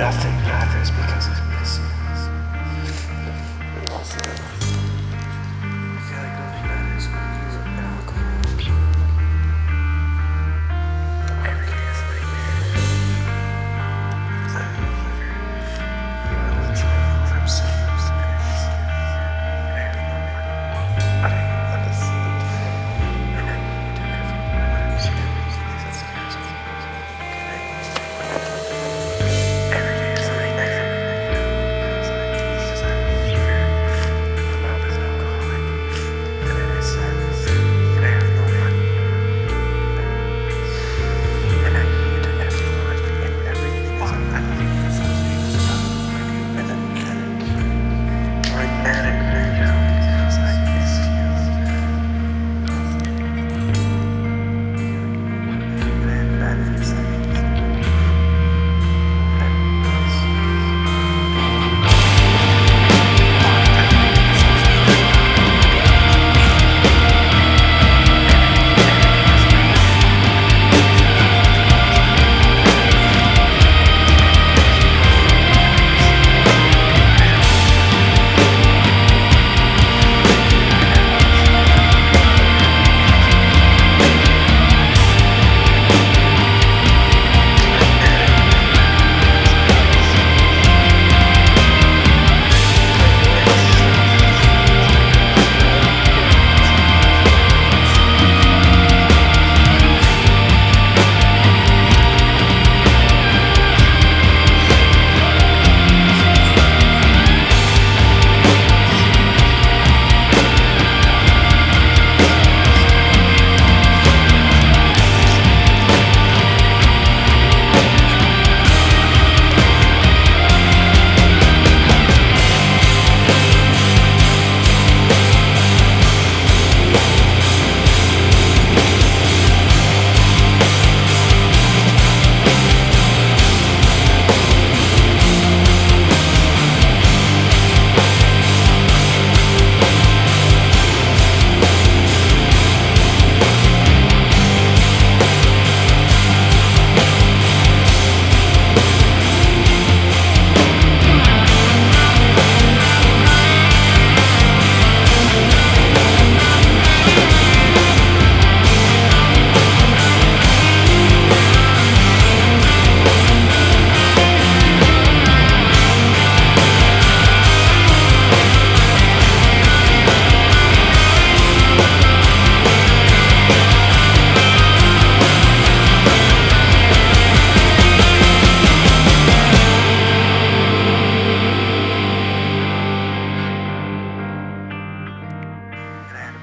Nothing matters because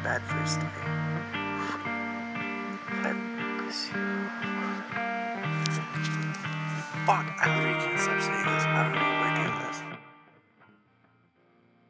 that first time. Fuck, I really can't stop saying this. I don't know.